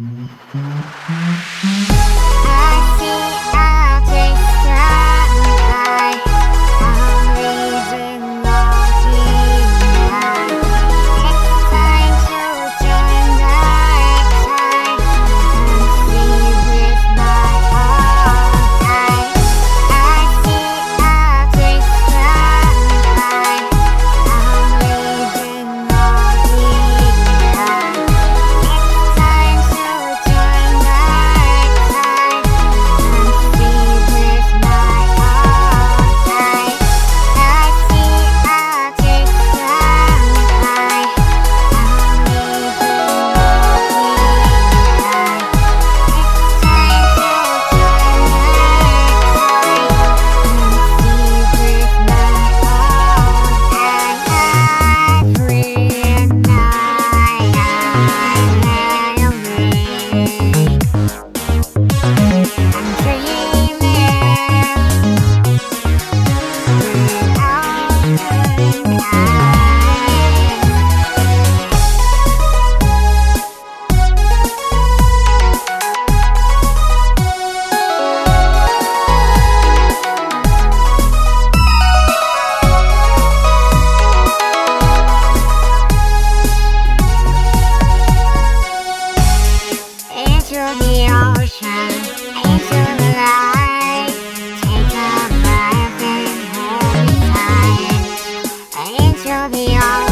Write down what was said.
Mm-hmm. the ocean, into the light, take breath and hold tight, into the ocean.